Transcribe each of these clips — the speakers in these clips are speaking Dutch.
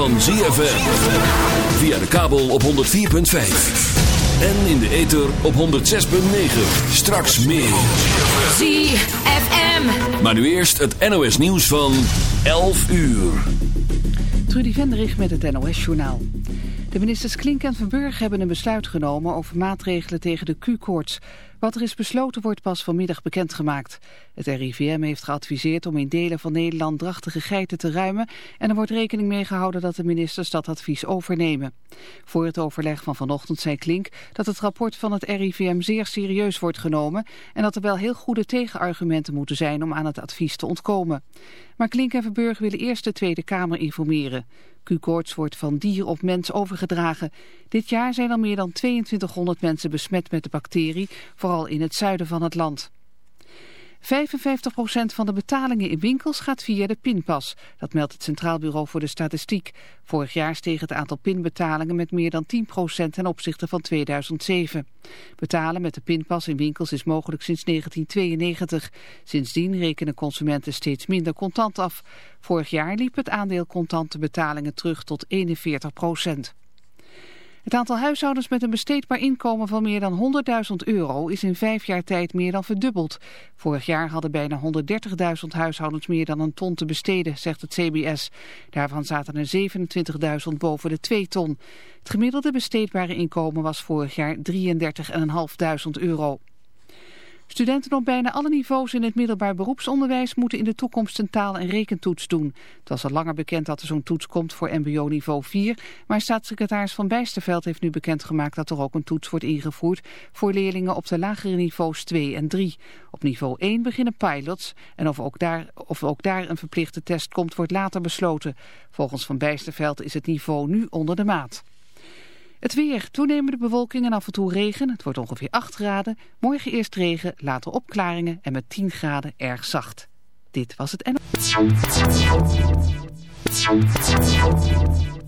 van ZFM. Via de kabel op 104.5. En in de ether op 106.9. Straks meer. ZFM. Maar nu eerst het NOS nieuws van 11 uur. Trudy Venderich met het NOS-journaal. De ministers Klink en Verburg hebben een besluit genomen over maatregelen tegen de Q-koorts. Wat er is besloten wordt pas vanmiddag bekendgemaakt. Het RIVM heeft geadviseerd om in delen van Nederland drachtige geiten te ruimen... en er wordt rekening mee gehouden dat de ministers dat advies overnemen. Voor het overleg van vanochtend zei Klink dat het rapport van het RIVM zeer serieus wordt genomen... en dat er wel heel goede tegenargumenten moeten zijn om aan het advies te ontkomen. Maar Klink en Verburg willen eerst de Tweede Kamer informeren. Q-koorts wordt van dier op mens overgedragen. Dit jaar zijn al meer dan 2200 mensen besmet met de bacterie, vooral in het zuiden van het land. 55% van de betalingen in winkels gaat via de pinpas. Dat meldt het Centraal Bureau voor de Statistiek. Vorig jaar steeg het aantal pinbetalingen met meer dan 10% ten opzichte van 2007. Betalen met de pinpas in winkels is mogelijk sinds 1992. Sindsdien rekenen consumenten steeds minder contant af. Vorig jaar liep het aandeel contante betalingen terug tot 41%. Het aantal huishoudens met een besteedbaar inkomen van meer dan 100.000 euro is in vijf jaar tijd meer dan verdubbeld. Vorig jaar hadden bijna 130.000 huishoudens meer dan een ton te besteden, zegt het CBS. Daarvan zaten er 27.000 boven de 2 ton. Het gemiddelde besteedbare inkomen was vorig jaar 33.500 euro. Studenten op bijna alle niveaus in het middelbaar beroepsonderwijs moeten in de toekomst een taal- en rekentoets doen. Het was al langer bekend dat er zo'n toets komt voor mbo niveau 4, maar staatssecretaris Van Bijsterveld heeft nu bekendgemaakt dat er ook een toets wordt ingevoerd voor leerlingen op de lagere niveaus 2 en 3. Op niveau 1 beginnen pilots en of ook daar, of ook daar een verplichte test komt wordt later besloten. Volgens Van Bijsterveld is het niveau nu onder de maat. Het weer, toenemende bewolking en af en toe regen. Het wordt ongeveer 8 graden. Morgen eerst regen, later opklaringen en met 10 graden erg zacht. Dit was het en...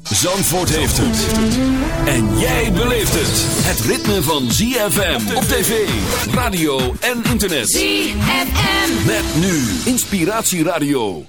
Zandvoort heeft het. En jij beleeft het. Het ritme van ZFM op tv, radio en internet. ZFM. Met nu Inspiratieradio.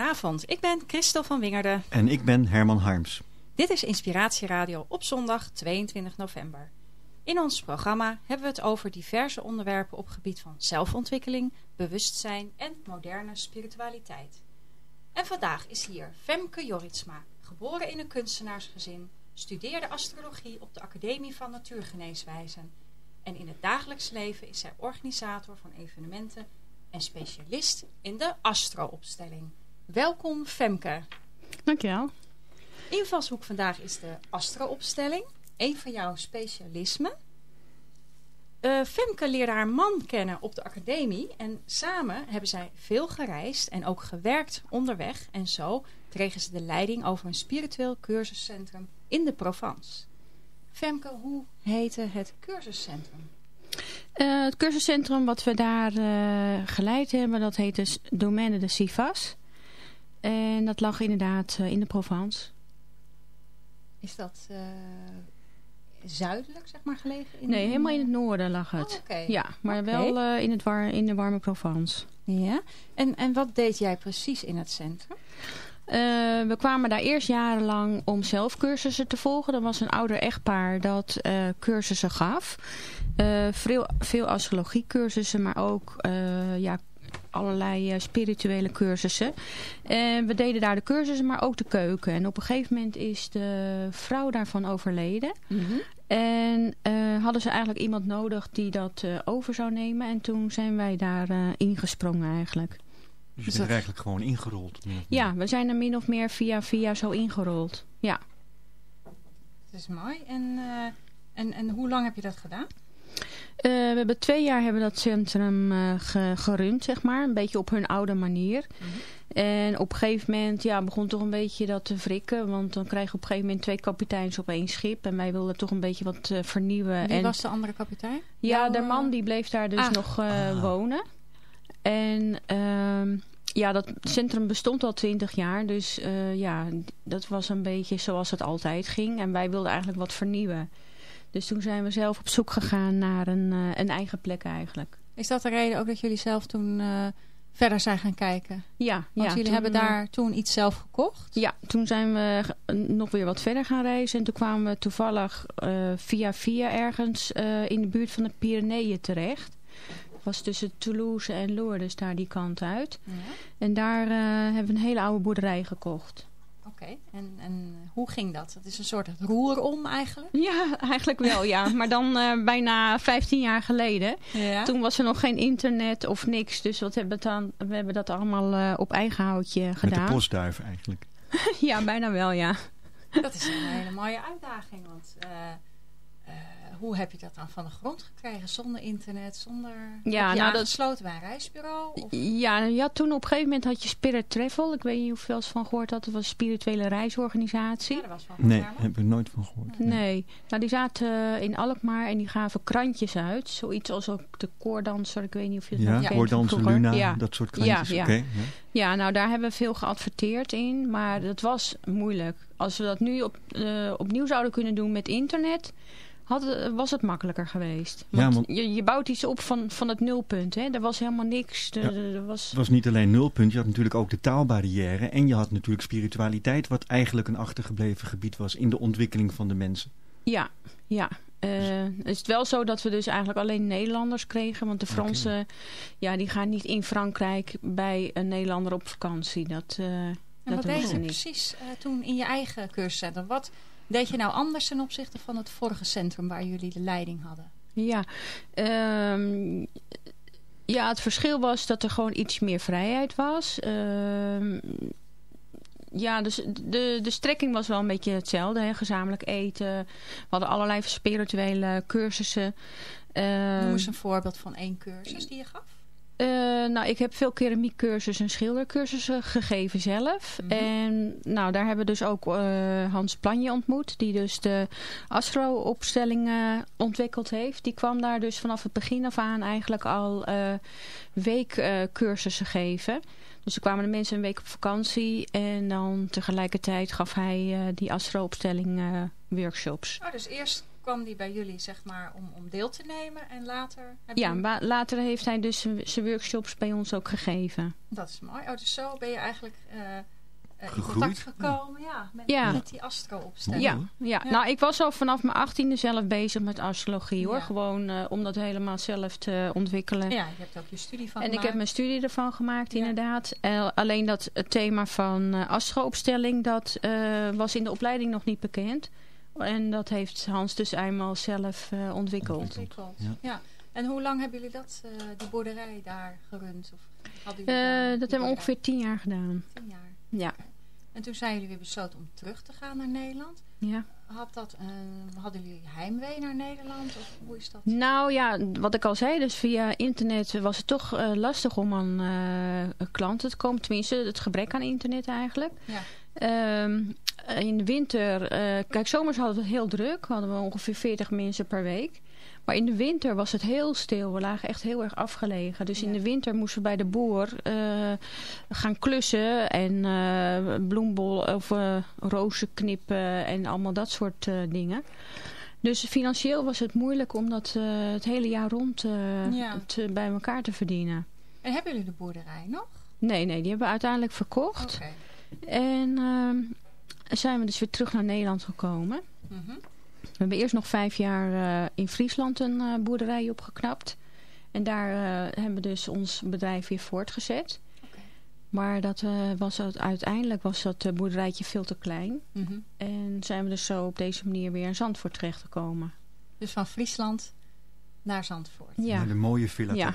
Hele goede avond. Ik ben Christel van Wingerden. En ik ben Herman Harms. Dit is Inspiratieradio op zondag 22 november. In ons programma hebben we het over diverse onderwerpen op gebied van zelfontwikkeling, bewustzijn en moderne spiritualiteit. En vandaag is hier Femke Joritsma, geboren in een kunstenaarsgezin, studeerde astrologie op de Academie van Natuurgeneeswijzen en in het dagelijks leven is zij organisator van evenementen en specialist in de astroopstelling. Welkom Femke. Dankjewel. Invalshoek vandaag is de astroopstelling, een van jouw specialismen. Eh, Femke leerde haar man kennen op de academie en samen hebben zij veel gereisd en ook gewerkt onderweg. En zo kregen ze de leiding over een spiritueel cursuscentrum in de Provence. Femke, hoe heette het cursuscentrum? Eh, het cursuscentrum wat we daar eh, geleid hebben, dat heet dus Domaine de Sivas. En dat lag inderdaad eh, in de Provence. Is dat eh, zuidelijk, zeg maar, gelegen? In Nee, helemaal in het noorden lag het. Oh. Ja, maar wel eh, in, het war in de warme Provence. Ja. En, en wat deed jij precies in het centrum? We kwamen daar eerst jarenlang om zelf cursussen te volgen. Er was een ouder echtpaar dat cursussen gaf. Eh, veel, veel astrologiecursussen, maar ook ja, allerlei eh, spirituele cursussen. En we deden daar de cursussen, maar ook de keuken. En op een gegeven moment is de vrouw daarvan overleden. En eh, hadden ze eigenlijk iemand nodig die dat eh, over zou nemen. En toen zijn wij daar eh, ingesprongen eigenlijk. Dus je bent er eigenlijk gewoon ingerold. Ja, we zijn er min of meer via via zo ingerold. Ja. Dat is mooi. En, eh, en, en hoe lang heb je dat gedaan? Eh, we hebben twee jaar hebben dat centrum eh, ge- gerund, zeg maar. Een beetje op hun oude manier. En op een gegeven moment ja, begon toch een beetje dat te wrikken. Want dan krijg je op een gegeven moment twee kapiteins op één schip. En wij wilden toch een beetje wat eh, vernieuwen. Wie en, was de andere kapitein? ja, Jouw, de man die bleef daar dus Ah. nog eh, Ah. wonen. En ehm, ja, dat centrum bestond al twintig jaar. Dus eh, ja, dat was een beetje zoals het altijd ging. En wij wilden eigenlijk wat vernieuwen. Dus toen zijn we zelf op zoek gegaan naar een, eh, een eigen plek eigenlijk. Is dat de reden ook dat jullie zelf toen eh, verder zijn gaan kijken? Ja, Want ja jullie toen, hebben eh, daar toen iets zelf gekocht? Ja, toen zijn we nog weer wat verder gaan reizen. En toen kwamen we toevallig via via ergens in de buurt van de Pyreneeën terecht. Was tussen Toulouse en Lourdes daar die kant uit. Ja. En daar hebben we een hele oude boerderij gekocht. Oké. En, en hoe ging dat? Dat is een soort roerom eigenlijk? Ja, eigenlijk wel ja. Maar dan eh, bijna 15 jaar geleden. Ja. Toen was er nog geen internet of niks. Dus wat hebben we, dan, we hebben dat allemaal eh, op eigen houtje Met gedaan. de postduif eigenlijk. Ja, bijna wel ja. Dat is een hele mooie uitdaging. Want eh, hoe heb je dat dan van de grond gekregen? Zonder internet, zonder... Ja, heb je nou, dat- aangesloten bij een reisbureau? Of? Ja, ja, toen op een gegeven moment had je Spirit Travel. Ik weet niet of je wel eens van gehoord had. Dat was een spirituele reisorganisatie. Ja, dat was van Nee, heb ik nooit van gehoord. Nee, nou die zaten eh, in Alkmaar en die gaven krantjes uit. Zoiets als ook de koordanser, ik weet niet of je het nog Ja, kent vroeger. Luna, Ja. dat soort krantjes. Ja, ja. Oké, ja. ja, nou daar hebben we veel geadverteerd in, maar dat was moeilijk. Als we dat nu op, eh, opnieuw zouden kunnen doen met internet, had, het- was het makkelijker geweest. Ja, Want je, je bouwt iets op van, van het nulpunt, hè. Er was helemaal niks. Er, Ja. er was... Het was niet alleen nulpunt, je had natuurlijk ook de taalbarrière. En je had natuurlijk spiritualiteit, wat eigenlijk een achtergebleven gebied was in de ontwikkeling van de mensen. Ja, ja. Eh, is het wel zo dat we dus eigenlijk alleen Nederlanders kregen. Want de Fransen, ja, die gaan niet in Frankrijk bij een Nederlander op vakantie. Dat, eh, En dat wat deed je niet. precies eh, toen in je eigen cursuscentrum? Wat deed je nou anders ten opzichte van het vorige centrum waar jullie de leiding hadden? Ja, ehm, ja, het verschil was dat er gewoon iets meer vrijheid was. Ehm, ja, dus de, de strekking was wel een beetje hetzelfde. Hè? Gezamenlijk eten. We hadden allerlei spirituele cursussen. Ehm, Noem eens een voorbeeld van één cursus die je gaf. Eh, nou, ik heb veel keramiekcursussen en schildercursussen gegeven zelf. Mhm. En nou, daar hebben we dus ook eh, Hans Planje ontmoet. Die dus de astro-opstellingen ontwikkeld heeft. Die kwam daar dus vanaf het begin af aan eigenlijk al eh weekcursussen geven. Dus er kwamen de mensen een week op vakantie. En dan tegelijkertijd gaf hij die astro-opstelling workshops. Oh, dus eerst kwam die bij jullie zeg maar om, om deel te nemen en later... Ja, later heeft hij dus zijn- workshops bij ons ook gegeven. Dat is mooi. Oh, dus zo ben je eigenlijk eh, eh, in contact gekomen ja, met, Ja. met die astro-opstelling. Ja, ja. Ja. nou ik was al vanaf mijn achttiende zelf bezig met astrologie hoor. Ja. Gewoon eh, om dat helemaal zelf te ontwikkelen. Ja, je hebt ook je studie van en ik heb mijn studie ervan gemaakt Ja. inderdaad. Alleen dat het thema van eh astro-opstelling, dat eh, was in de opleiding nog niet bekend. En dat heeft Hans dus eenmaal zelf eh, ontwikkeld. ontwikkeld. Ja. Ja. En hoe lang hebben jullie dat, eh, die boerderij daar gerund? Of hadden jullie Eh, daar dat hebben we ongeveer tien jaar gedaan. Tien jaar. Ja. En toen zijn jullie weer besloten om terug te gaan naar Nederland. ja. Had dat, eh, hadden jullie heimwee naar Nederland? Of hoe is dat? Nou ja, wat ik al zei, dus via internet was het toch eh, lastig om aan eh, klanten te komen. Tenminste, het gebrek aan internet eigenlijk. Ja. Ehm, in de winter, eh, kijk zomers hadden we het heel druk. Hadden we ongeveer 40 mensen per week. Maar in de winter was het heel stil. We lagen echt heel erg afgelegen. Dus in de winter moesten we bij de boer uh, gaan klussen. En uh, bloembol of uh, rozen knippen en allemaal dat soort dingen. Dus financieel was het moeilijk om dat het hele jaar rond ja. te, bij elkaar te verdienen. En hebben jullie de boerderij nog? Nee, nee, die hebben we uiteindelijk verkocht. Okay. En ehm, zijn we dus weer terug naar Nederland gekomen. -hmm. We hebben eerst nog vijf jaar uh, in Friesland een uh, boerderij opgeknapt. En daar uh, hebben we dus ons bedrijf weer voortgezet. Maar dat was uiteindelijk was dat boerderijtje veel te klein. Mm -hmm. En zijn we dus zo op deze manier weer in Zandvoort terechtgekomen. Dus van Friesland naar Zandvoort. Ja. de mooie Villa ja.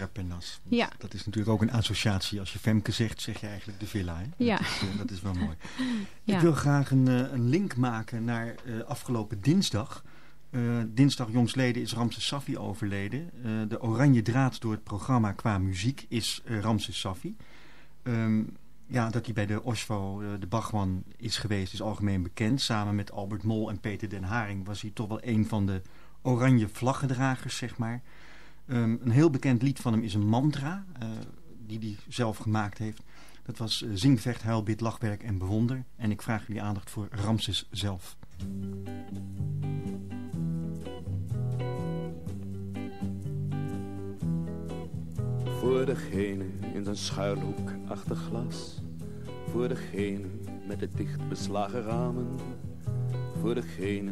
Ja. Dat is natuurlijk ook een associatie. Als je Femke zegt, zeg je eigenlijk de villa. Hè? Ja. Dat, is, dat is wel mooi. ja. Ik wil graag een, een link maken naar uh, afgelopen dinsdag. Uh, dinsdag jongsleden is Ramses Safi overleden. Uh, de oranje draad door het programma qua muziek is Ramses Safi. Um, ja, dat hij bij de Osvo, de Bachman, is geweest is algemeen bekend. Samen met Albert Mol en Peter den Haring was hij toch wel een van de oranje vlaggedragers, zeg maar. Um, een heel bekend lied van hem is een mantra, uh, die hij zelf gemaakt heeft. Dat was uh, Zing, Huil, Bid, Lachwerk en Bewonder. En ik vraag jullie aandacht voor Ramses zelf. Voor degene in zijn schuilhoek achter glas. Voor degene met de dicht beslagen ramen. Voor degene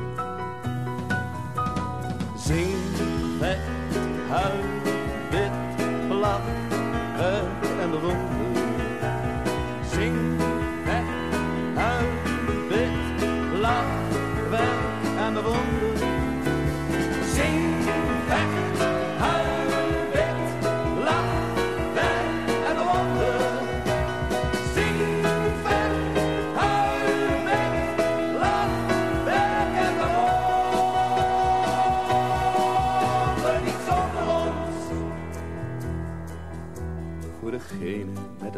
Zing, vecht, huil, wit, lach,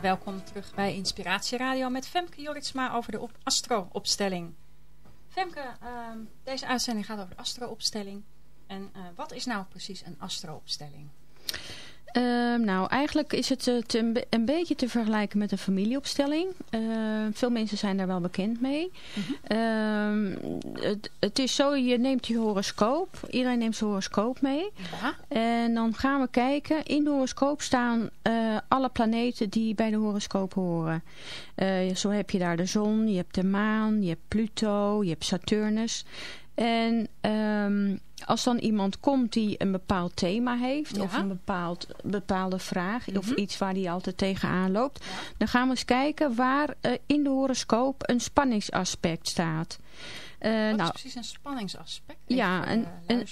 Welkom terug bij Inspiratie Radio met Femke Joritsma over de astro-opstelling. Femke, uh, deze uitzending gaat over de astro-opstelling. En uh, wat is nou precies een astro-opstelling? Uh, nou, eigenlijk is het uh, te, een, beetje te vergelijken met een familieopstelling. Uh, veel mensen zijn daar wel bekend mee. Mm -hmm. het, het, is zo, je neemt je horoscoop. Iedereen neemt zijn horoscoop mee. Ja. En dan gaan we kijken. In de horoscoop staan eh, alle planeten die bij de horoscoop horen. Eh, zo heb je daar de zon, je hebt de maan, je hebt Pluto, je hebt Saturnus. En um, als dan iemand komt die een bepaald thema heeft... Ja. of een bepaald, bepaalde vraag... Mm -hmm. of iets waar hij altijd tegenaan loopt... Ja. dan gaan we eens kijken waar uh, in de horoscoop een spanningsaspect staat. Uh, Wat nou, is precies een spanningsaspect? Even ja, een, een,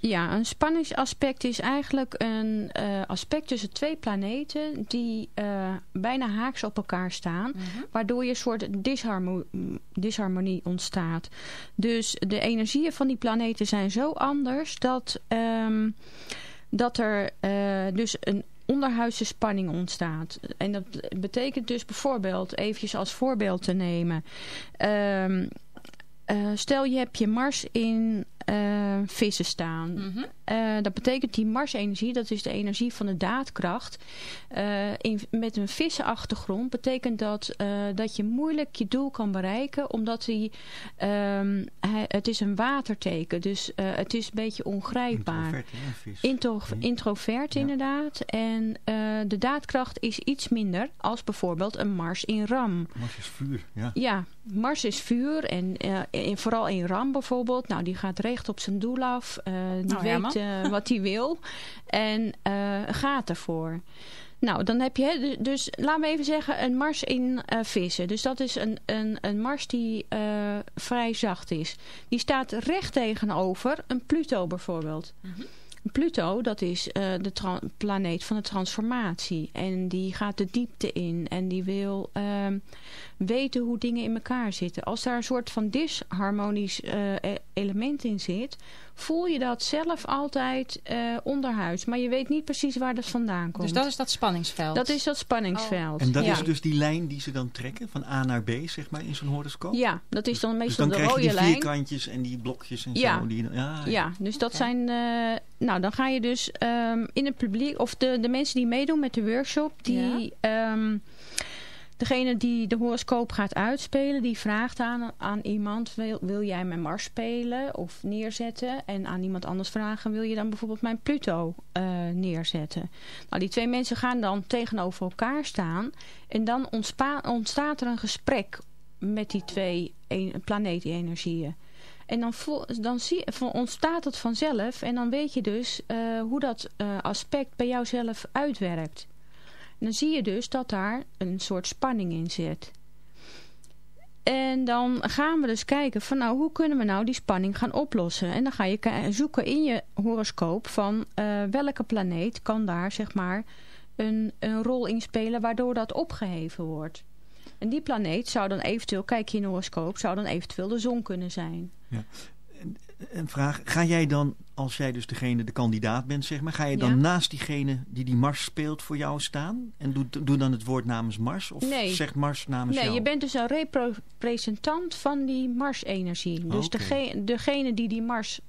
ja, een spanningsaspect is eigenlijk een uh, aspect tussen twee planeten die uh, bijna haaks op elkaar staan. Mm -hmm. Waardoor je een soort disharmo disharmonie ontstaat. Dus de energieën van die planeten zijn zo anders dat, um, dat er uh, dus een onderhuidse spanning ontstaat. En dat betekent dus bijvoorbeeld, eventjes als voorbeeld te nemen... Um, uh, stel je hebt je Mars in uh, vissen staan. -hmm. Uh, dat betekent die Mars-energie, dat is de energie van de daadkracht. In, met een vissenachtergrond betekent dat dat je moeilijk je doel kan bereiken. Omdat die, um, hij, het is een waterteken. Dus het is een beetje ongrijpbaar. Introvert, Intro, introvert ja. inderdaad. En de daadkracht is iets minder als bijvoorbeeld een Mars in Ram. Mars is vuur, ja. Ja, Mars is vuur en, en vooral in Ram bijvoorbeeld. Nou, die gaat recht op zijn doel af. Uh, die oh, weet ja, uh, wat hij wil. En uh, gaat ervoor. Nou, dan heb je, dus laten we even zeggen, een mars in vissen. Dus dat is een, een, een mars die vrij zacht is. Die staat recht tegenover een Pluto bijvoorbeeld. Mm -hmm. Pluto, dat is uh, de planeet van de transformatie. En die gaat de diepte in. En die wil uh, weten hoe dingen in elkaar zitten. Als daar een soort van disharmonisch uh, element in zit... voel je dat zelf altijd uh, onderhuids. Maar je weet niet precies waar dat vandaan komt. Dus dat is dat spanningsveld? Dat is dat spanningsveld. Oh. En dat ja. is dus die lijn die ze dan trekken van A naar B, zeg maar, in zo'n horoscoop? Ja, dat is dan meestal dus dan de rode lijn. lijn. die vierkantjes en die blokjes en ja. zo. Die, ja, ja. ja, dus dat okay. zijn... Uh, nou, dan ga je dus um, in het publiek... Of de, de mensen die meedoen met de workshop... die... Ja. Um, Degene die de horoscoop gaat uitspelen, die vraagt aan, aan iemand, wil, wil jij mijn Mars spelen of neerzetten? En aan iemand anders vragen, wil je dan bijvoorbeeld mijn Pluto uh, neerzetten? Nou, die twee mensen gaan dan tegenover elkaar staan en dan ontstaat er een gesprek met die twee planetenenergieën. En dan, dan zie, ontstaat het vanzelf en dan weet je dus uh, hoe dat uh, aspect bij jouzelf uitwerkt. Dan zie je dus dat daar een soort spanning in zit. En dan gaan we dus kijken van nou, hoe kunnen we nou die spanning gaan oplossen? En dan ga je zoeken in je horoscoop van uh, welke planeet kan daar zeg maar een, een rol in spelen waardoor dat opgeheven wordt. En die planeet zou dan eventueel, kijk je in de horoscoop, zou dan eventueel de zon kunnen zijn. Ja. Een vraag, ga jij dan, als jij dus degene, de kandidaat bent, zeg maar, ga je dan ja. naast diegene die die Mars speelt voor jou staan? En doe, doe dan het woord namens Mars? Of nee. zegt Mars namens nee, jou? Nee, je bent dus een representant van die Mars-energie. Dus okay. degene, degene die die Mars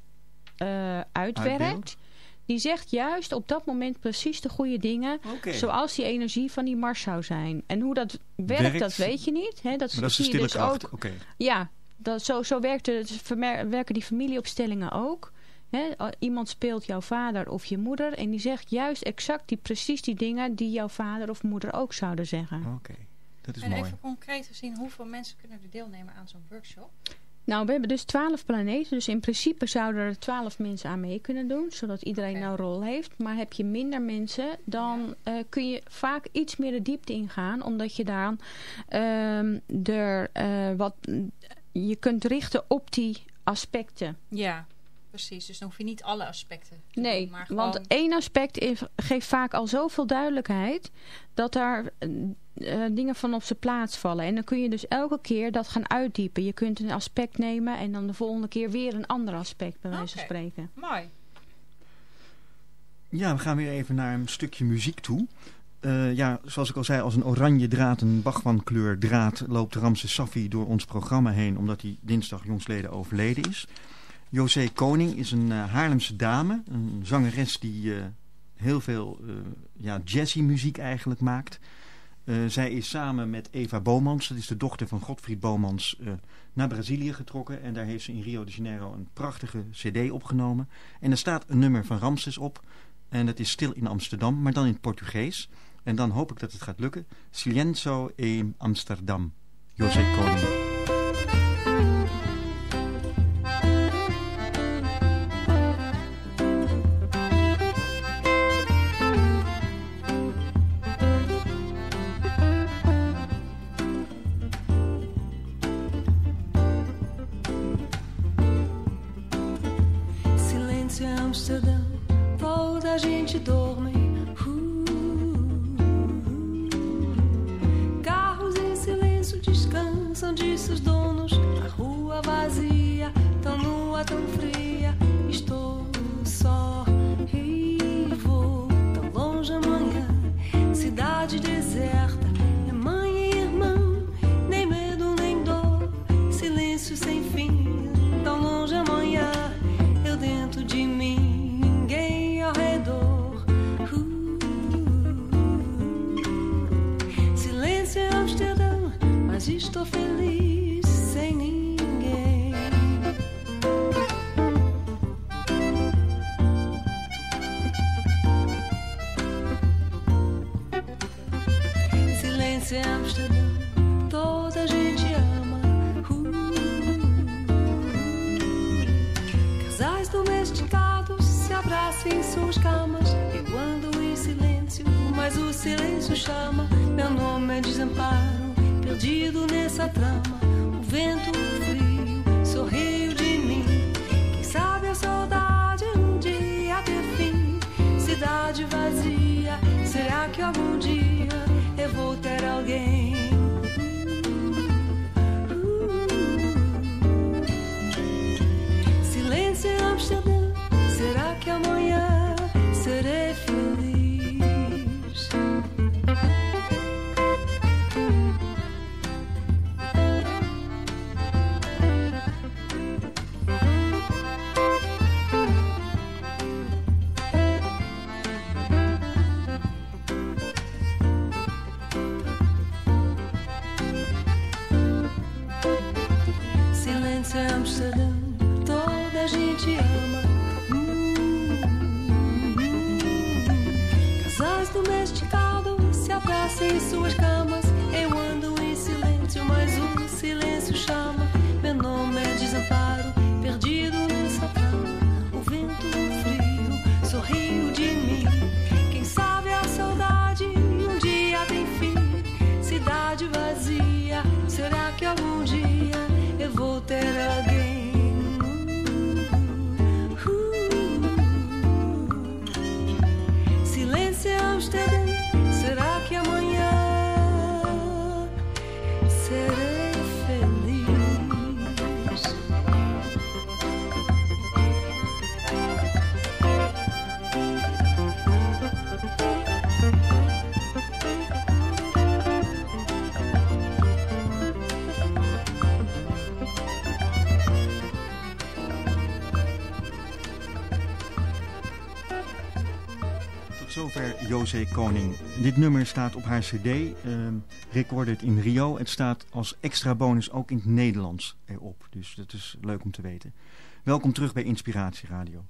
uh, uitwerkt, Uitbeeld. die zegt juist op dat moment precies de goede dingen, okay. zoals die energie van die Mars zou zijn. En hoe dat werkt, werkt. dat weet je niet. Hè? Dat, maar dat is de je dus kracht. ook. Okay. Ja, dat, zo, zo werkt het, werken die familieopstellingen ook. He, iemand speelt jouw vader of je moeder en die zegt juist exact die, precies die dingen die jouw vader of moeder ook zouden zeggen. Oké, okay. dat is en mooi. even concreet gezien, hoeveel mensen kunnen er deelnemen aan zo'n workshop? Nou, we hebben dus twaalf planeten, dus in principe zouden er twaalf mensen aan mee kunnen doen, zodat iedereen okay. nou een rol heeft. Maar heb je minder mensen, dan ja. uh, kun je vaak iets meer de diepte ingaan, omdat je dan uh, er uh, wat je kunt richten op die aspecten. Ja, precies. Dus dan hoef je niet alle aspecten te nee, doen, maar gewoon... want één aspect is, geeft vaak al zoveel duidelijkheid... dat daar uh, dingen van op zijn plaats vallen. En dan kun je dus elke keer dat gaan uitdiepen. Je kunt een aspect nemen en dan de volgende keer weer een ander aspect, bij wijze van okay. spreken. Mooi. Ja, we gaan weer even naar een stukje muziek toe. Uh, ja, zoals ik al zei, als een oranje draad, een Bachman-kleur draad... loopt Ramses Safi door ons programma heen... omdat hij dinsdag jongsleden overleden is. José Koning is een uh, Haarlemse dame. Een zangeres die uh, heel veel ja, jazzy muziek eigenlijk maakt. zij is samen met Eva Bomans, dat is de dochter van Godfried Bomans... naar Brazilië getrokken. En daar heeft ze in Rio de Janeiro een prachtige cd opgenomen. En er staat een nummer van Ramses op... En dat is stil in Amsterdam, maar dan in het Portugees. En dan hoop ik dat het gaat lukken. Silenzo in Amsterdam. José Koning. estou feliz. Koning. Dit nummer staat op haar cd, uh, recorded in Rio. Het staat als extra bonus ook in het Nederlands erop. Dus dat is leuk om te weten. Welkom terug bij Inspiratie Radio.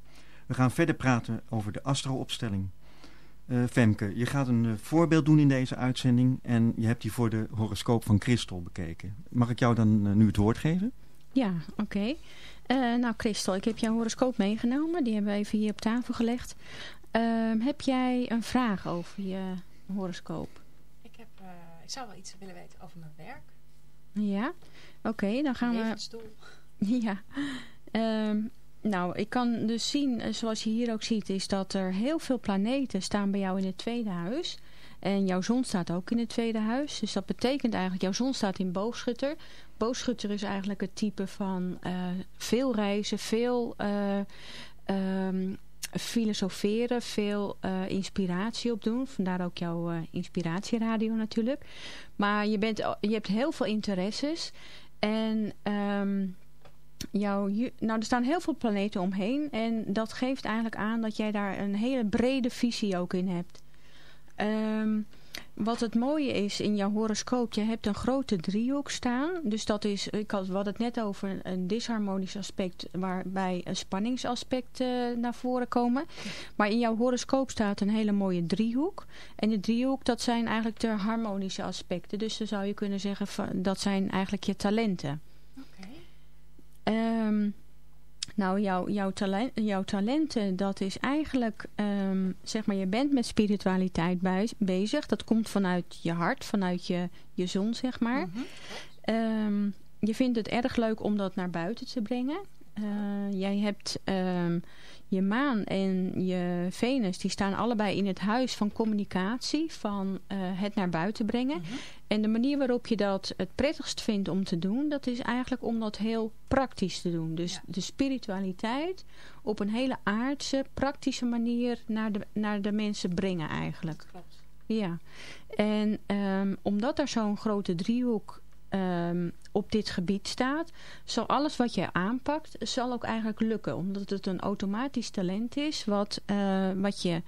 We gaan verder praten over de astro-opstelling. Uh, Femke, je gaat een uh, voorbeeld doen in deze uitzending... en je hebt die voor de horoscoop van Christel bekeken. Mag ik jou dan uh, nu het woord geven? Ja, oké. Nou, Christel, ik heb jouw horoscoop meegenomen. Die hebben we even hier op tafel gelegd. Um, heb jij een vraag over je horoscoop? Ik, heb, uh, ik zou wel iets willen weten over mijn werk. Ja, oké, okay, dan gaan we... Ja, um, nou, ik kan dus zien, eh, zoals je hier ook ziet, is dat er heel veel planeten staan bij jou in het tweede huis. En jouw zon staat ook in het tweede huis. Dus dat betekent eigenlijk, jouw zon staat in boogschutter. Boogschutter is eigenlijk het type van uh, veel reizen, veel... Uh, um, filosoferen, veel uh, inspiratie opdoen. Vandaar ook jouw uh, inspiratieradio natuurlijk. Maar je, bent, je hebt heel veel interesses. En um, jouw, nou, er staan heel veel planeten omheen. En dat geeft eigenlijk aan dat jij daar een hele brede visie ook in hebt. Um, wat het mooie is in jouw horoscoop, je hebt een grote driehoek staan. Dus dat is, ik had, hadden het net over een disharmonisch aspect waarbij een spanningsaspect uh, naar voren komen. Maar in jouw horoscoop staat een hele mooie driehoek. En de driehoek, dat zijn eigenlijk de harmonische aspecten. Dus dan zou je kunnen zeggen, van, dat zijn eigenlijk je talenten. Oké. Okay. Um, nou, jouw, jouw, talent, jouw talenten, dat is eigenlijk, um, zeg maar, je bent met spiritualiteit bezig. Dat komt vanuit je hart, vanuit je, je zon, zeg maar. Mm um, je vindt het erg leuk om dat naar buiten te brengen. Uh, jij hebt um, je maan en je Venus, die staan allebei in het huis van communicatie, van uh, het naar buiten brengen. Mhm. En de manier waarop je dat het prettigst vindt om te doen, dat is eigenlijk om dat heel praktisch te doen. Dus de spiritualiteit op een hele aardse, praktische manier naar de, naar de mensen brengen eigenlijk. Klopt. Ja, en um, omdat er zo'n grote driehoek um, op dit gebied staat, zal alles wat je aanpakt, zal ook eigenlijk lukken. Omdat het een automatisch talent is, wat, uh, wat je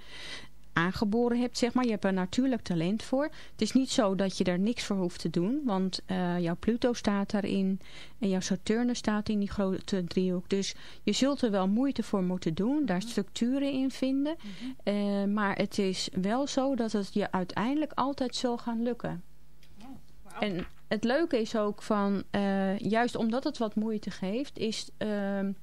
aangeboren hebt, zeg maar. Je hebt er natuurlijk talent voor. Het is niet zo dat je er niks voor hoeft te doen, want uh, jouw Pluto staat daarin en jouw Saturnus staat in die grote driehoek. Dus je zult er wel moeite voor moeten doen, daar structuren in vinden. Mm -hmm. uh, maar het is wel zo dat het je uiteindelijk altijd zal gaan lukken. Wow. En het leuke is ook van, uh, juist omdat het wat moeite geeft, is uh,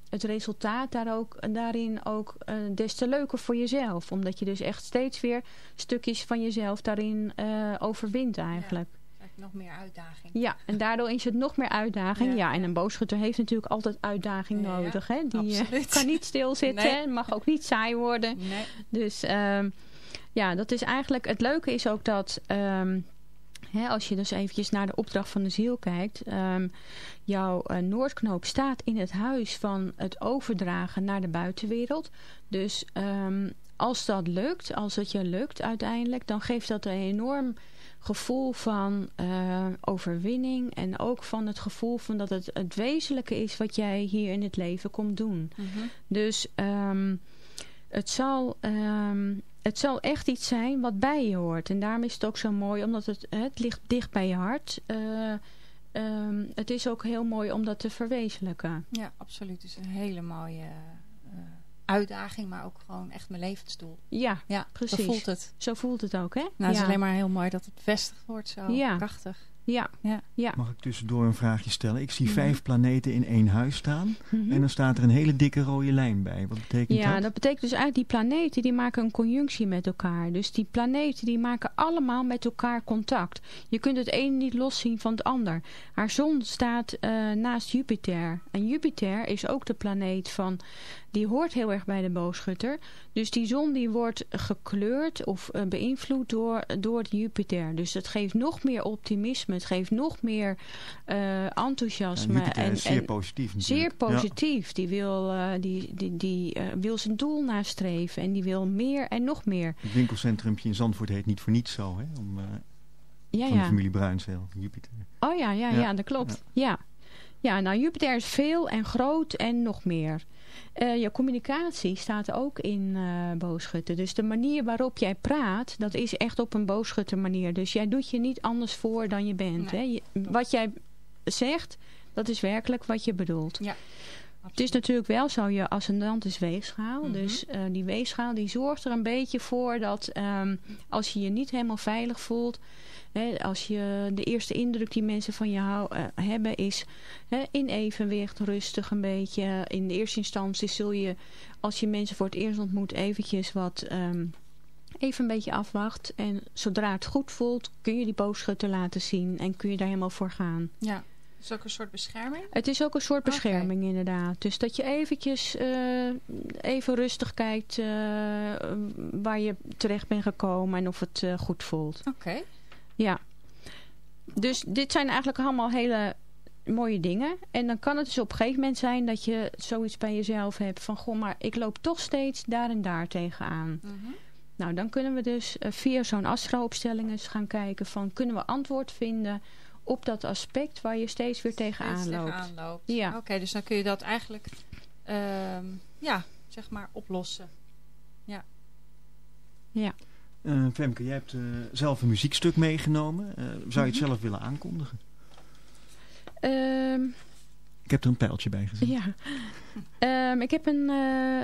het resultaat daar ook, daarin ook uh, des te leuker voor jezelf. Omdat je dus echt steeds weer stukjes van jezelf daarin uh, overwint eigenlijk. Ja, nog meer uitdaging. Ja, en daardoor is het nog meer uitdaging. Ja, ja en een boogschutter heeft natuurlijk altijd uitdaging ja, nodig. Hè? Die kan niet stilzitten, nee. mag ook niet saai worden. Nee. Dus um, ja, dat is eigenlijk, het leuke is ook dat... Um, He, als je dus eventjes naar de opdracht van de ziel kijkt. Um, jouw uh, Noordknoop staat in het huis van het overdragen naar de buitenwereld. Dus um, als dat lukt, als het je lukt uiteindelijk, dan geeft dat een enorm gevoel van uh, overwinning. En ook van het gevoel van dat het het wezenlijke is wat jij hier in het leven komt doen. Mm -hmm. Dus um, het zal het zal echt iets zijn wat bij je hoort. En daarom is het ook zo mooi, omdat het, het ligt dicht bij je hart. Uh, um, het is ook heel mooi om dat te verwezenlijken. Ja, absoluut. Het is een hele mooie uh, uitdaging, maar ook gewoon echt mijn levensdoel. Ja, ja precies. Zo voelt het. Zo voelt het ook, hè? Nou, het ja. is alleen maar heel mooi dat het bevestigd wordt. Zo ja. prachtig. Ja. ja. ja. Mag ik tussendoor een vraagje stellen? Ik zie vijf planeten in één huis staan. Mm -hmm. En dan staat er een hele dikke rode lijn bij. Wat betekent ja, dat? Ja, dat betekent dus uit die planeten die maken een conjunctie met elkaar. Dus die planeten die maken allemaal met elkaar contact. Je kunt het een niet loszien van het ander. Haar zon staat uh, naast Jupiter. En Jupiter is ook de planeet van die hoort heel erg bij de boogschutter. Dus die zon die wordt gekleurd of uh, beïnvloed door, door de Jupiter. Dus het geeft nog meer optimisme. Het geeft nog meer uh, enthousiasme. Ja, Jupiter en, zeer positief natuurlijk. Zeer positief. Ja. Die, wil, uh, die, die, die wil zijn doel nastreven. En die wil meer en nog meer. Het winkelcentrumpje in Zandvoort heet niet voor niets zo. Hè? Om, ja, van de familie Bruinzeel, Jupiter. Oh ja, ja, ja, ja dat klopt. Ja. ja, nou Jupiter is veel en groot en nog meer. Uh, je communicatie staat ook in uh, boogschutten. Dus de manier waarop jij praat, dat is echt op een boogschutter manier. Dus jij doet je niet anders voor dan je bent. Nee. Hè? Je, wat jij zegt, dat is werkelijk wat je bedoelt. Ja. Het is natuurlijk wel zo, je ascendant is weegschaal. Mm -hmm. Dus uh, die weegschaal die zorgt er een beetje voor dat um, als je je niet helemaal veilig voelt... Hè, als je de eerste indruk die mensen van je uh, hebben is hè, in evenwicht, rustig een beetje. In de eerste instantie zul je, als je mensen voor het eerst ontmoet, eventjes wat... Um, even een beetje afwacht. En zodra het goed voelt, kun je die boogschutter laten zien. En kun je daar helemaal voor gaan. Ja. Het is ook een soort bescherming? Het is ook een soort bescherming okay. inderdaad. Dus dat je eventjes uh, even rustig kijkt uh, waar je terecht bent gekomen en of het uh, goed voelt. Oké. Okay. Ja. Dus dit zijn eigenlijk allemaal hele mooie dingen. En dan kan het dus op een gegeven moment zijn dat je zoiets bij jezelf hebt van... Goh, maar ik loop toch steeds daar en daar tegenaan. Mm Nou, dan kunnen we dus via zo'n astroopstelling eens gaan kijken van... Kunnen we antwoord vinden op dat aspect waar je steeds weer tegenaan steeds loopt. Tegenaan loopt. Ja. Oké, dus dan kun je dat eigenlijk, uh, ja, zeg maar oplossen. Ja. Ja. Uh, Femke, jij hebt uh, zelf een muziekstuk meegenomen. Uh, zou je het mhm. zelf willen aankondigen? Um, ik heb er een pijltje bij gezet. Ja. um, ik heb een,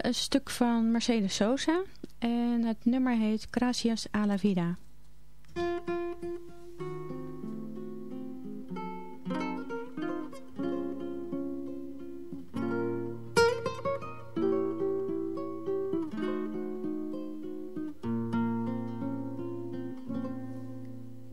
een, stuk van Mercedes Sosa. En het nummer heet Gracias a la vida.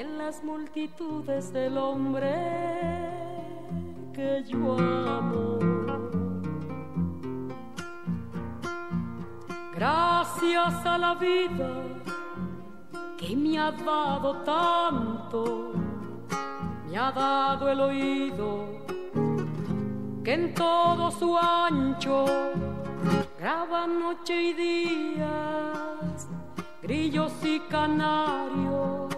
en las multitudes del hombre que yo amo. Gracias a la vida que me ha dado tanto, me ha dado el oído que en todo su ancho graba noche y días, grillos y canarios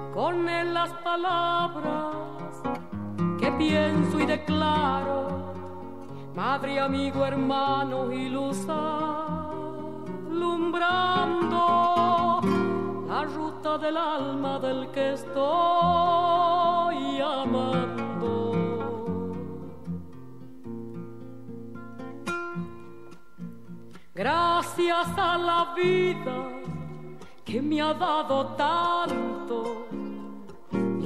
él las palabras que pienso y declaro, madre, amigo, hermano y luz alumbrando la ruta del alma del que estoy amando. Gracias a la vida que me ha dado tanto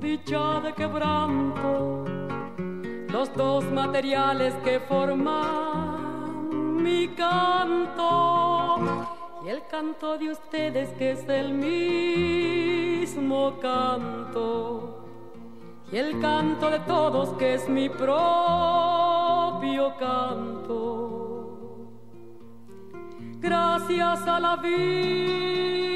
dicha de quebranto, los dos materiales que forman mi canto y el canto de ustedes que es el mismo canto y el canto de todos que es mi propio canto. Gracias a la vida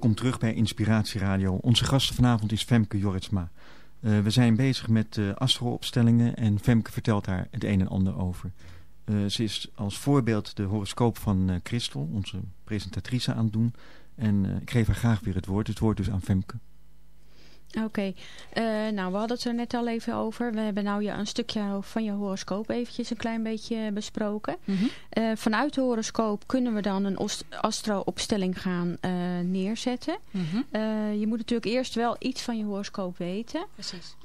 welkom terug bij Inspiratie Radio. Onze gast vanavond is Femke Jorritsma. Uh, we zijn bezig met uh, astroopstellingen en Femke vertelt daar het een en ander over. Uh, ze is als voorbeeld de horoscoop van Christel, onze presentatrice, aan het doen. En ik geef haar graag weer het woord. Het woord dus aan Femke. Oké, okay. nou we hadden het er net al even over. We hebben nou ja, een stukje van je horoscoop eventjes een klein beetje besproken. Mm -hmm. uh, vanuit de horoscoop kunnen we dan een astro-opstelling gaan uh, neerzetten. Mm -hmm. uh, je moet natuurlijk eerst wel iets van je horoscoop weten. Precies.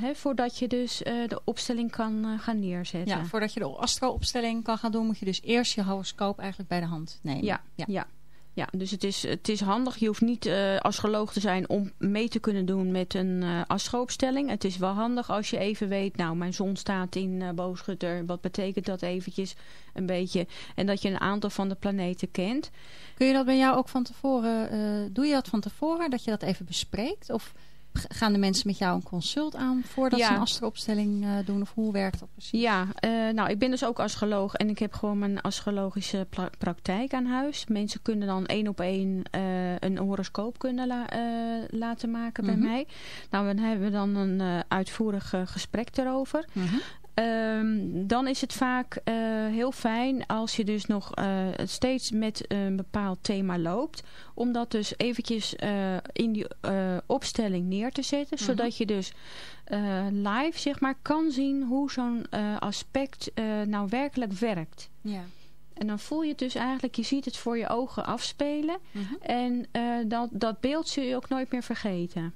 Hè, voordat je dus de opstelling kan gaan neerzetten. Ja, voordat je de astro-opstelling kan gaan doen, moet je dus eerst je horoscoop eigenlijk bij de hand nemen. ja. ja. ja. Ja, dus het is, het is handig. Je hoeft niet uh, astroloog te zijn om mee te kunnen doen met een uh, astroopstelling. Het is wel handig als je even weet, nou mijn zon staat in uh, boogschutter. Wat betekent dat eventjes een beetje? En dat je een aantal van de planeten kent. Kun je dat bij jou ook van tevoren, doe je dat van tevoren? Dat je dat even bespreekt? Of gaan de mensen met jou een consult aan voordat ja. ze een astroopstelling uh, doen? Of hoe werkt dat precies? Ja, uh, nou ik ben dus ook astroloog en ik heb gewoon mijn astrologische praktijk aan huis. Mensen kunnen dan één op één uh, een horoscoop kunnen la laten maken bij mm -hmm. mij. Nou, dan hebben we dan een uitvoerig gesprek erover. Mm -hmm. Um, dan is het vaak uh, heel fijn als je dus nog uh, steeds met een bepaald thema loopt. Om dat dus eventjes uh, in die opstelling neer te zetten. -huh. Zodat je dus live zeg maar kan zien hoe zo'n aspect nou werkelijk werkt. Ja. En dan voel je het dus eigenlijk, je ziet het voor je ogen afspelen. Mhm. -huh. En dat, dat beeld zul je ook nooit meer vergeten.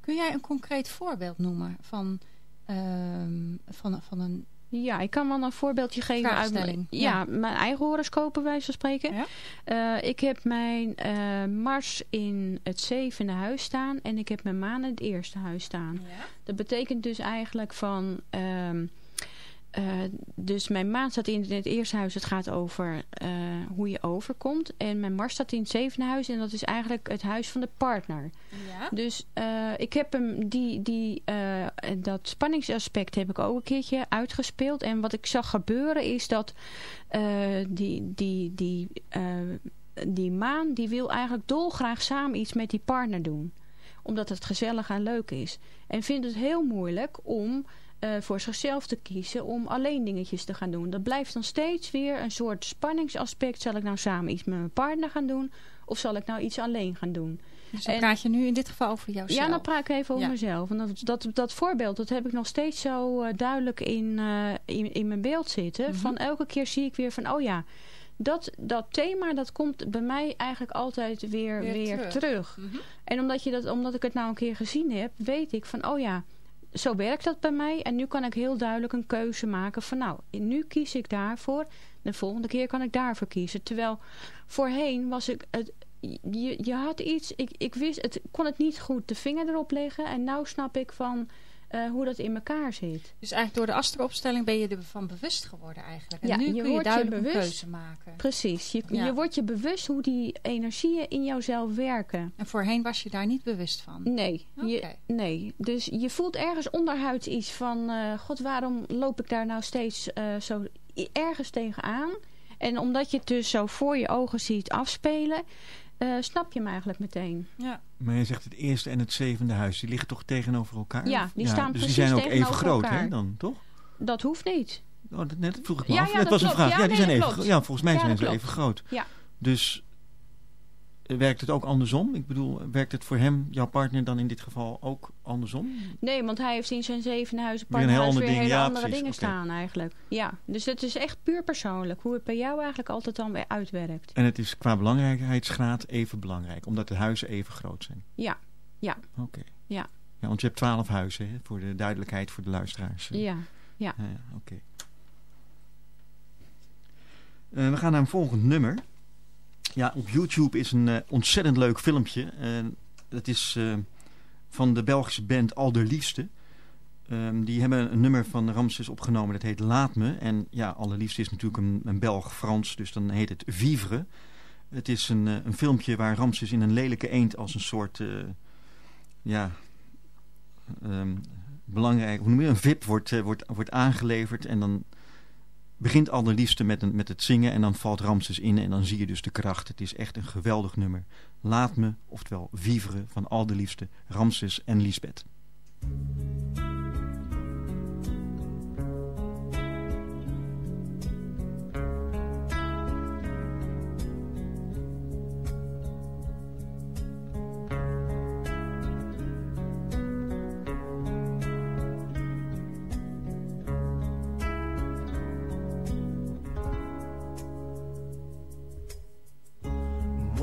Kun jij een concreet voorbeeld noemen van... Um, van, van een... Ja, ik kan wel een voorbeeldje geven uit mijn, ja, ja. mijn eigen horoscopen, wij van spreken. Ja? Uh, ik heb mijn uh, Mars in het zevende huis staan en ik heb mijn maan in het eerste huis staan. Ja? Dat betekent dus eigenlijk van... Um, uh, dus mijn maan staat in het eerste huis. Het gaat over uh, hoe je overkomt. En mijn Mars staat in het zevende huis. En dat is eigenlijk het huis van de partner. Ja. Dus uh, ik heb hem die, die, dat spanningsaspect heb ik ook een keertje uitgespeeld. En wat ik zag gebeuren is dat die, die, die, die maan die wil eigenlijk dolgraag samen iets met die partner doen. Omdat het gezellig en leuk is. En vindt het heel moeilijk om... Uh, voor zichzelf te kiezen om alleen dingetjes te gaan doen. Dat blijft dan steeds weer een soort spanningsaspect. Zal ik nou samen iets met mijn partner gaan doen? Of zal ik nou iets alleen gaan doen? Dus dan en, praat je nu in dit geval over jouzelf? Ja, dan praat ik even over ja. mezelf. En dat, dat, dat voorbeeld, dat heb ik nog steeds zo uh, duidelijk in, uh, in, in mijn beeld zitten. Mm -hmm. Van elke keer zie ik weer van, oh ja... Dat, dat thema dat komt bij mij eigenlijk altijd weer, weer, weer terug. terug. Mm -hmm. En omdat, je dat, omdat ik het nou een keer gezien heb, weet ik van, oh ja zo werkt dat bij mij. En nu kan ik heel duidelijk een keuze maken van nou, nu kies ik daarvoor. De volgende keer kan ik daarvoor kiezen. Terwijl voorheen was ik... Het, je, had iets, ik, ik wist, het kon het niet goed de vinger erop leggen. En nou snap ik van uh, hoe dat in elkaar zit. Dus eigenlijk door de astroopstelling ben je ervan bewust geworden eigenlijk. En ja, nu je kun je duidelijk je bewust, een keuze maken. Precies, je, Ja. je wordt je bewust hoe die energieën in jouzelf werken. En voorheen was je daar niet bewust van. Nee, je, nee. dus je voelt ergens onderhuids iets van... eh, God, waarom loop ik daar nou steeds eh, zo ergens tegenaan? En omdat je het dus zo voor je ogen ziet afspelen... eh, snap je hem eigenlijk meteen. Ja. Maar je zegt het eerste en het zevende huis, die liggen toch tegenover elkaar? Ja, die staan dus die precies zijn ook even groot, elkaar. hè, dan, toch? Dat hoeft niet. Oh, dat, net vroeg ik me Ja, af. ja, dat, dat was een vraag. Ja, die nee, zijn even. Ja, volgens mij zijn ze even groot. Ja. Dus werkt het ook andersom? Ik bedoel, werkt het voor hem, jouw partner, dan in dit geval ook andersom? Nee, want hij heeft in zijn zevende huis Weer heel partnerhuis weer hele Ja, andere precies. dingen staan eigenlijk. Ja, dus het is echt puur persoonlijk. Hoe het bij jou eigenlijk altijd dan weer uitwerkt. En het is qua belangrijkheidsgraad even belangrijk, omdat de huizen even groot zijn. Ja, ja, Oké. Ja. Ja, want je hebt twaalf huizen, hè, voor de duidelijkheid voor de luisteraars. ja. ja. Ja, ja, oké. Eh, we gaan naar een volgend nummer. Ja, op YouTube is een eh, ontzettend leuk filmpje. Dat is eh, van de Belgische band Alderliefste. Ehm, die hebben een nummer van Ramses opgenomen, dat heet Laat Me. En ja, Allerliefste is natuurlijk een, een Belg-Frans, dus dan heet het Vivre. Het is een, eh, een filmpje waar Ramses in een lelijke eend als een soort... ja, ehm, belangrijk, hoe noem je een VIP wordt, wordt, wordt aangeleverd. En dan begint allerliefste met, met het zingen en dan valt Ramses in en dan zie je dus de kracht. Het is echt een geweldig nummer. Laat me, oftewel vivre van al de liefste Ramses en Lisbeth.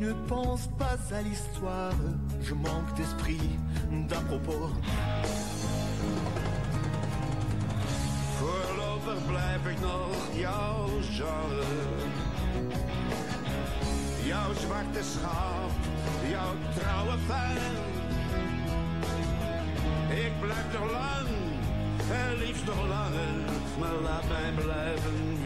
Ne pense pas à l'histoire, je manque d'esprit d'à propos. Voorlopig blijf ik nog jouw genre. Jouw zwarte schaap, jouw trouwe fan. Ik blijf nog lang, en liefst nog langer, maar laat mij blijven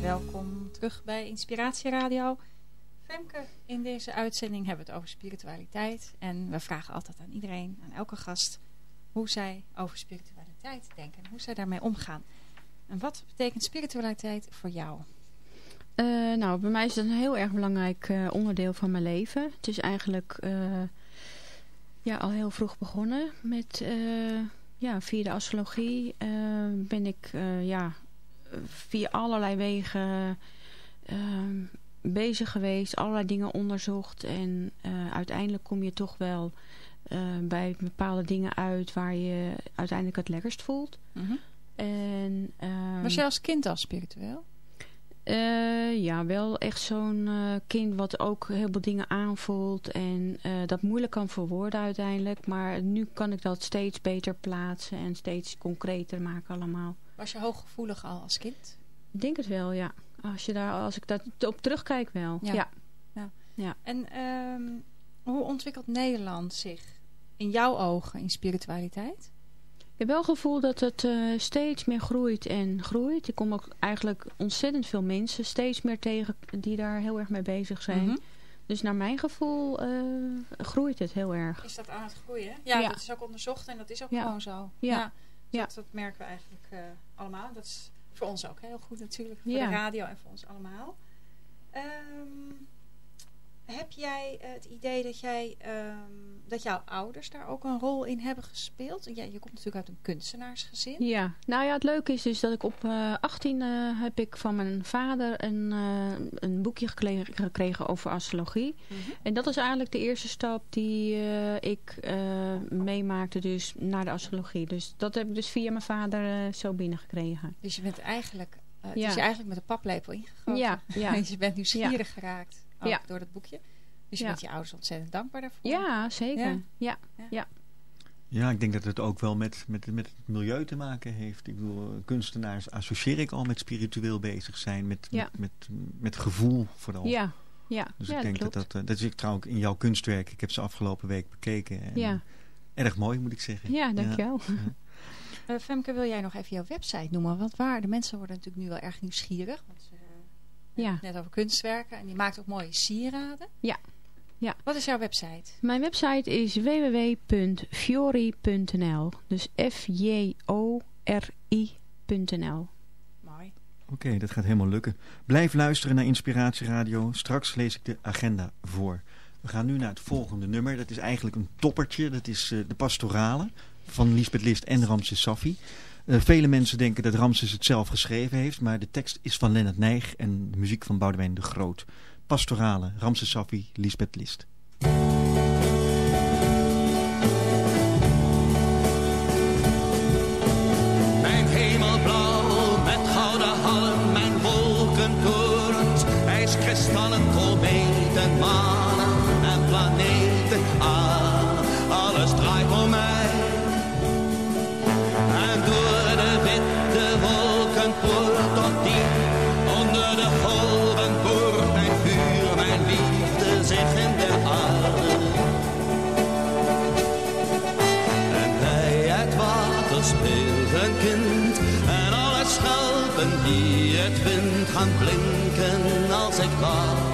Welkom terug bij Inspiratie Radio. Femke, in deze uitzending hebben we het over spiritualiteit. En we vragen altijd aan iedereen, aan elke gast, hoe zij over spiritualiteit denken. En hoe zij daarmee omgaan. En wat betekent spiritualiteit voor jou? Eh, nou, bij mij is dat een heel erg belangrijk eh, onderdeel van mijn leven. Het is eigenlijk eh, ja, al heel vroeg begonnen met eh, ja, via de astrologie. eh, ben ik ja, via allerlei wegen bezig geweest, allerlei dingen onderzocht. En uiteindelijk kom je toch wel bij bepaalde dingen uit waar je uiteindelijk het lekkerst voelt. Mhm. En, ehm, Was jij als kind al spiritueel? Uh, ja, wel echt zo'n uh, kind wat ook heel veel dingen aanvoelt en uh, dat moeilijk kan verwoorden uiteindelijk. Maar nu kan ik dat steeds beter plaatsen en steeds concreter maken allemaal. Was je hooggevoelig al als kind? Ik denk het wel, ja. Als, je daar, als ik daar op terugkijk wel, ja. ja. ja. ja. En um, hoe ontwikkelt Nederland zich in jouw ogen in spiritualiteit? Ik heb wel het gevoel dat het uh, steeds meer groeit en groeit. Ik kom ook eigenlijk ontzettend veel mensen steeds meer tegen die daar heel erg mee bezig zijn. Mhm. Mm -hmm. Dus naar mijn gevoel uh, groeit het heel erg. Is dat aan het groeien? Ja, ja. dat is ook onderzocht en dat is ook ja. gewoon zo. Ja. ja. Dat, dat, merken we eigenlijk uh, allemaal. Dat is voor ons ook heel goed natuurlijk. Voor de radio en voor ons allemaal. Um, heb jij het idee dat, jij, um, dat jouw ouders daar ook een rol in hebben gespeeld? Ja, je komt natuurlijk uit een kunstenaarsgezin. Ja, nou ja, het leuke is dus dat ik op uh, 18 uh, heb ik van mijn vader een, uh, een boekje gekregen, over astrologie. Mhm. Mm -hmm. En dat is eigenlijk de eerste stap die ik meemaakte dus naar de astrologie. Dus dat heb ik dus via mijn vader zo binnengekregen. Dus je bent eigenlijk, ja. het is je eigenlijk met een paplepel ingegoten. Ja, ja. je bent nieuwsgierig ja. geraakt. Ook ja. door dat boekje. Dus je ja. bent je ouders ontzettend dankbaar daarvoor. Ja, zeker. Ja. Ja. ja. ja. ik denk dat het ook wel met, met, met het milieu te maken heeft. Ik bedoel, kunstenaars associeer ik al met spiritueel bezig zijn. Met, met, met, met, gevoel vooral. Ja, ja. Dus ik denk dat, dat dat... Dat is ik trouwens in jouw kunstwerk. Ik heb ze afgelopen week bekeken. En ja. Erg mooi, moet ik zeggen. Ja, dankjewel. Uh, Femke, wil jij nog even jouw website noemen? Want waar? De mensen worden natuurlijk nu wel erg nieuwsgierig. Want ze ja. net over kunstwerken. En die maakt ook mooie sieraden. Ja. ja. Wat is jouw website? Mijn website is www.fiori.nl. Dus F-J-O-R-I.nl. Mooi. Oké, okay, dat gaat helemaal lukken. Blijf luisteren naar Inspiratie Radio. Straks lees ik de agenda voor. We gaan nu naar het volgende nummer. Dat is eigenlijk een toppertje. Dat is uh, de pastorale van Lisbeth List en Ramses Safi. Uh, vele mensen denken dat Ramses het zelf geschreven heeft, maar de tekst is van Lennart Nijg en de muziek van Boudewijn de Groot. Pastorale, Ramses Safi, Lisbeth List. Mijn hemelblauw met gouden hallen, mijn wolkentorens, ijskristallen, kometen, manen die het vindt gaan blinken als ik wacht.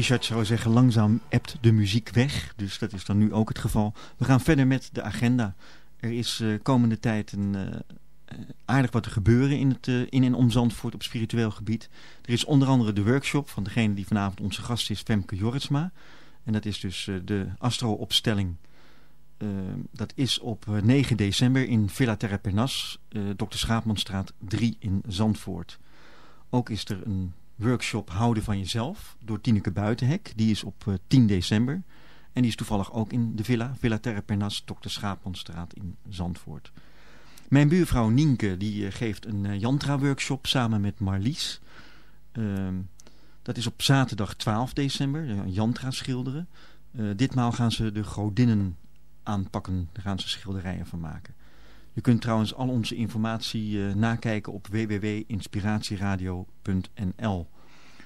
Richard zou zeggen, langzaam ebt de muziek weg. Dus dat is dan nu ook het geval. We gaan verder met de agenda. Er is uh, komende tijd een, uh, aardig wat te gebeuren in, het, in en om Zandvoort op spiritueel gebied. Er is onder andere de workshop van degene die vanavond onze gast is, Femke Jorritsma. En dat is dus de astro-opstelling. dat is op 9 december in Villa Terra Pernas, Dr. Schaapmanstraat 3 in Zandvoort. Ook is er een workshop Houden van Jezelf door Tineke Buitenhek. Die is op uh, 10 december. En die is toevallig ook in de villa, Villa Terre Pernas, Dr. Schaapmanstraat in Zandvoort. Mijn buurvrouw Nienke die uh, geeft een Jantra-workshop samen met Marlies. dat is op zaterdag 12 december, Jantra schilderen. ditmaal gaan ze de godinnen aanpakken, daar gaan ze schilderijen van maken. Je kunt trouwens al onze informatie uh, nakijken op www.inspiratieradio.nl.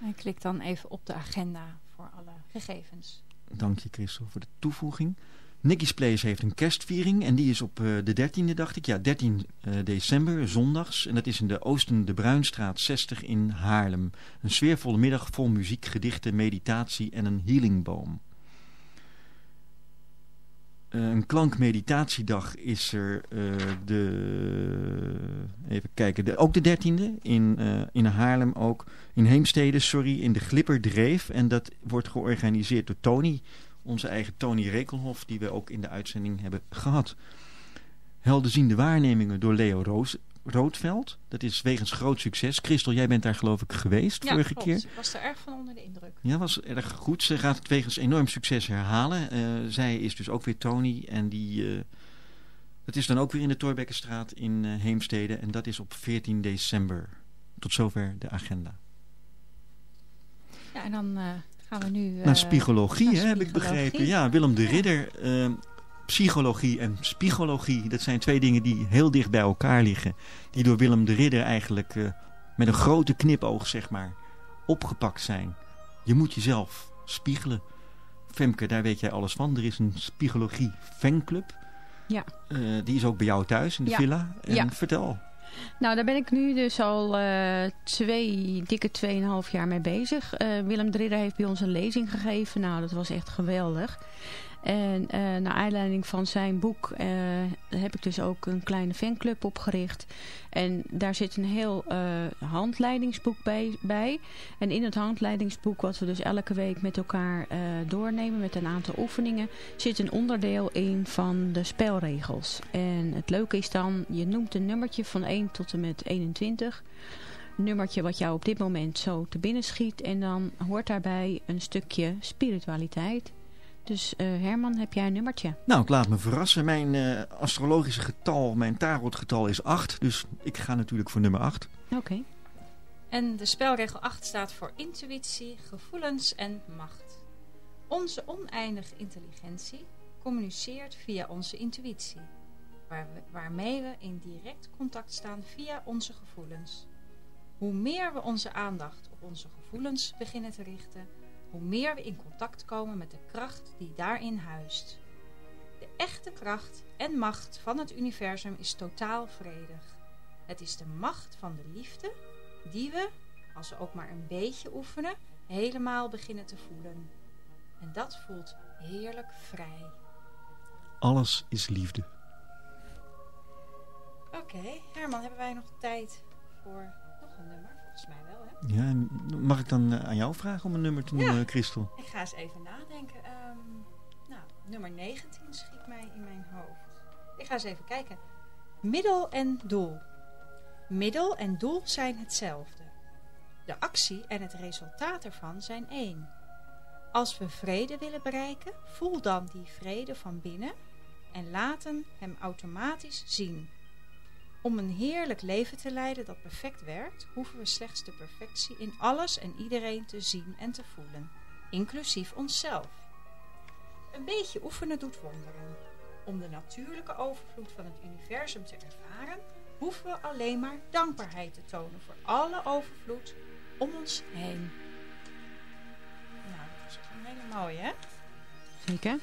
En klik dan even op de agenda voor alle gegevens. Dank je Christel voor de toevoeging. Nicky's Place heeft een kerstviering en die is op uh, de 13e dacht ik. Ja, 13 uh, december, zondags. En dat is in de Oosten de Bruinstraat 60 in Haarlem. Een sfeervolle middag vol muziek, gedichten, meditatie en een healingboom. Uh, een klankmeditatiedag is er uh, de, even kijken, de, ook de 13e in, uh, in Haarlem ook, in Heemstede, sorry, in de Glipperdreef. En dat wordt georganiseerd door Tony, onze eigen Tony Rekelhof, die we ook in de uitzending hebben gehad. Helderziende waarnemingen door Leo Roos, Roodveld. Dat is wegens groot succes. Christel, jij bent daar geloof ik geweest ja, vorige klopt. keer. Ik was er erg van onder de indruk. Ja, was erg goed. Ze gaat het wegens enorm succes herhalen. Uh, zij is dus ook weer Tony. En die, uh, dat is dan ook weer in de Torbekkenstraat in uh, Heemstede. En dat is op 14 december. Tot zover de agenda. Ja, en dan gaan we nu... naar spiegologie, naar hè, heb ik begrepen. Ja, Willem de Ridder... psychologie en psychologie, dat zijn twee dingen die heel dicht bij elkaar liggen. Die door Willem de Ridder eigenlijk uh, met een grote knipoog, zeg maar, opgepakt zijn. Je moet jezelf spiegelen. Femke, daar weet jij alles van. Er is een psychologie fanclub. Ja. Uh, die is ook bij jou thuis in de ja. villa. En ja. vertel. Nou, daar ben ik nu dus al uh, twee, dikke 2,5 jaar mee bezig. Willem de Ridder heeft bij ons een lezing gegeven. Nou, dat was echt geweldig. En uh, naar aanleiding van zijn boek uh, heb ik dus ook een kleine fanclub opgericht. En daar zit een heel uh, handleidingsboek bij, bij. En in het handleidingsboek, wat we dus elke week met elkaar doornemen met een aantal oefeningen, zit een onderdeel in van de spelregels. En het leuke is dan, je noemt een nummertje van 1 tot en met 21 nummertje wat jou op dit moment zo te binnen schiet. En dan hoort daarbij een stukje spiritualiteit. Dus uh, Herman, heb jij een nummertje? Nou, ik laat me verrassen. Mijn uh, astrologische getal, mijn tarotgetal is 8. Dus ik ga natuurlijk voor nummer 8. Oké. Okay. En de spelregel 8 staat voor intuïtie, gevoelens en macht. Onze oneindige intelligentie communiceert via onze intuïtie. Waar we, waarmee we in direct contact staan via onze gevoelens. Hoe meer we onze aandacht op onze gevoelens beginnen te richten hoe meer we in contact komen met de kracht die daarin huist. De echte kracht en macht van het universum is totaal vredig. Het is de macht van de liefde die we, als we ook maar een beetje oefenen, helemaal beginnen te voelen. En dat voelt heerlijk vrij. Alles is liefde. Oké, Herman, hebben wij nog tijd voor nog een nummer? Volgens mij wel? Ja, mag ik dan eh, aan jou vragen om een nummer te noemen, Ja. Christel? Ik ga eens even nadenken. Ehm, nou, nummer 19 schiet mij in mijn hoofd. Ik ga eens even kijken. Middel en doel. Middel en doel zijn hetzelfde. De actie en het resultaat ervan zijn één. Als we vrede willen bereiken, voel dan die vrede van binnen en laten hem automatisch zien. Om een heerlijk leven te leiden dat perfect werkt, hoeven we slechts de perfectie in alles en iedereen te zien en te voelen, inclusief onszelf. Een beetje oefenen doet wonderen. Om de natuurlijke overvloed van het universum te ervaren, hoeven we alleen maar dankbaarheid te tonen voor alle overvloed om ons heen. Nou, dat is een hele mooie, hè? Zeker.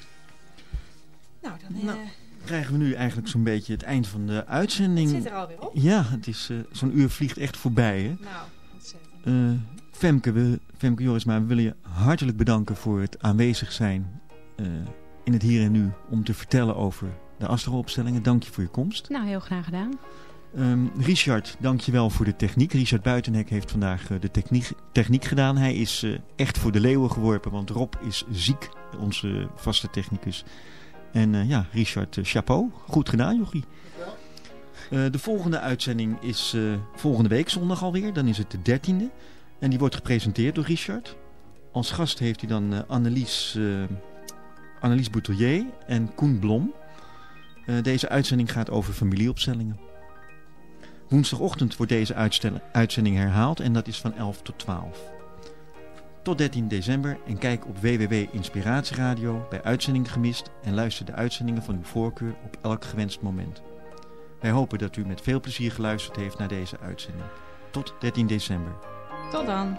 Nou, dan Nou, eh, Krijgen we nu eigenlijk zo'n beetje het eind van de uitzending. Het zit er alweer op. Ja, het is eh, zo'n uur vliegt echt voorbij, hè? Nou, ontzettend. Eh, Femke, we, Femke Jorisma, we willen je hartelijk bedanken voor het aanwezig zijn eh, in het hier en nu om te vertellen over de astroopstellingen. Dank je voor je komst. Nou, heel graag gedaan. Ehm, Richard, dank je wel voor de techniek. Richard Buitenhek heeft vandaag de techniek, techniek gedaan. Hij is eh, echt voor de leeuwen geworpen, want Rob is ziek, onze vaste technicus. En eh, ja, Richard, eh, chapeau. Goed gedaan, jochie. Eh, de volgende uitzending is volgende week zondag alweer. Dan is het de dertiende. En die wordt gepresenteerd door Richard. Als gast heeft hij dan Annelies, Annelies Boutelier en Koen Blom. Deze uitzending gaat over familieopstellingen. Woensdagochtend wordt deze uitzending herhaald en dat is van 11 tot 12. Tot 13 december en kijk op www.inspiratieradio bij Uitzending Gemist en luister de uitzendingen van uw voorkeur op elk gewenst moment. Wij hopen dat u met veel plezier geluisterd heeft naar deze uitzending. Tot 13 december. Tot dan.